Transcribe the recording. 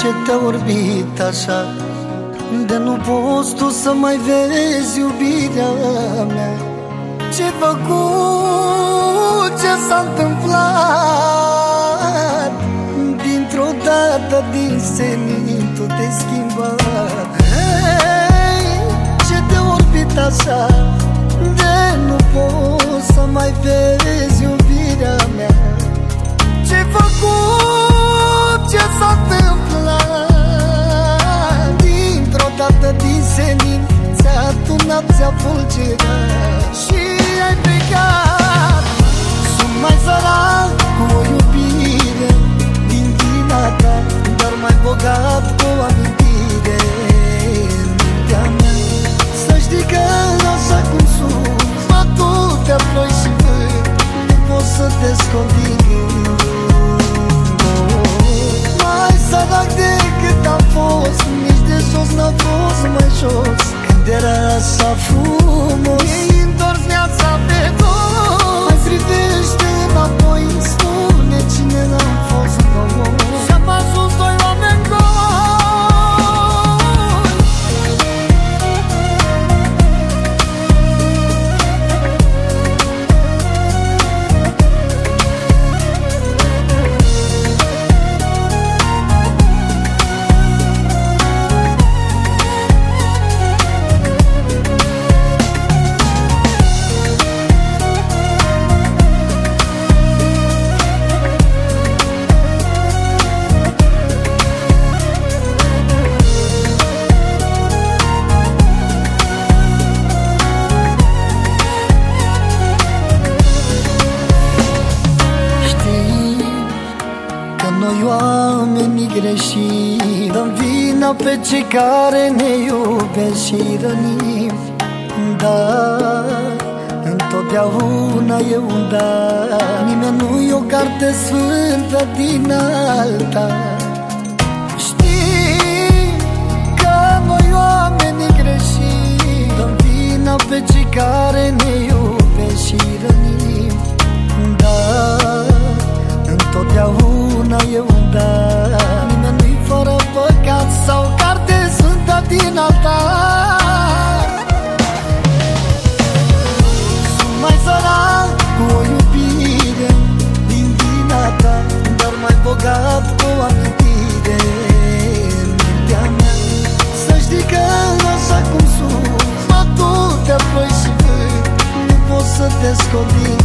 ce te-a orbit așa? De nu poți tu să mai vezi iubirea mea. Ce făcut, ce s-a întâmplat? Dintr-o dată din senin tu te schimbat hey, Ce te-a orbit așa De nu poți să mai vezi iubirea mea. Ce făcut, ce s-a întâmplat? Dintr-o dată din senin Ți-a tunat, ți-a fulgerat pot să te scot din gând Mai sărac decât am fost Nici de jos n-a fost mai jos Când era așa frumos Mi-ai întors viața pe oamenii greșim Dăm vina pe cei care ne iubesc și rănim. Dar întotdeauna e un dar Nimeni nu e o carte sfântă din alta. Știi că noi oamenii greșim Dăm vina pe cei care ne iubesc pot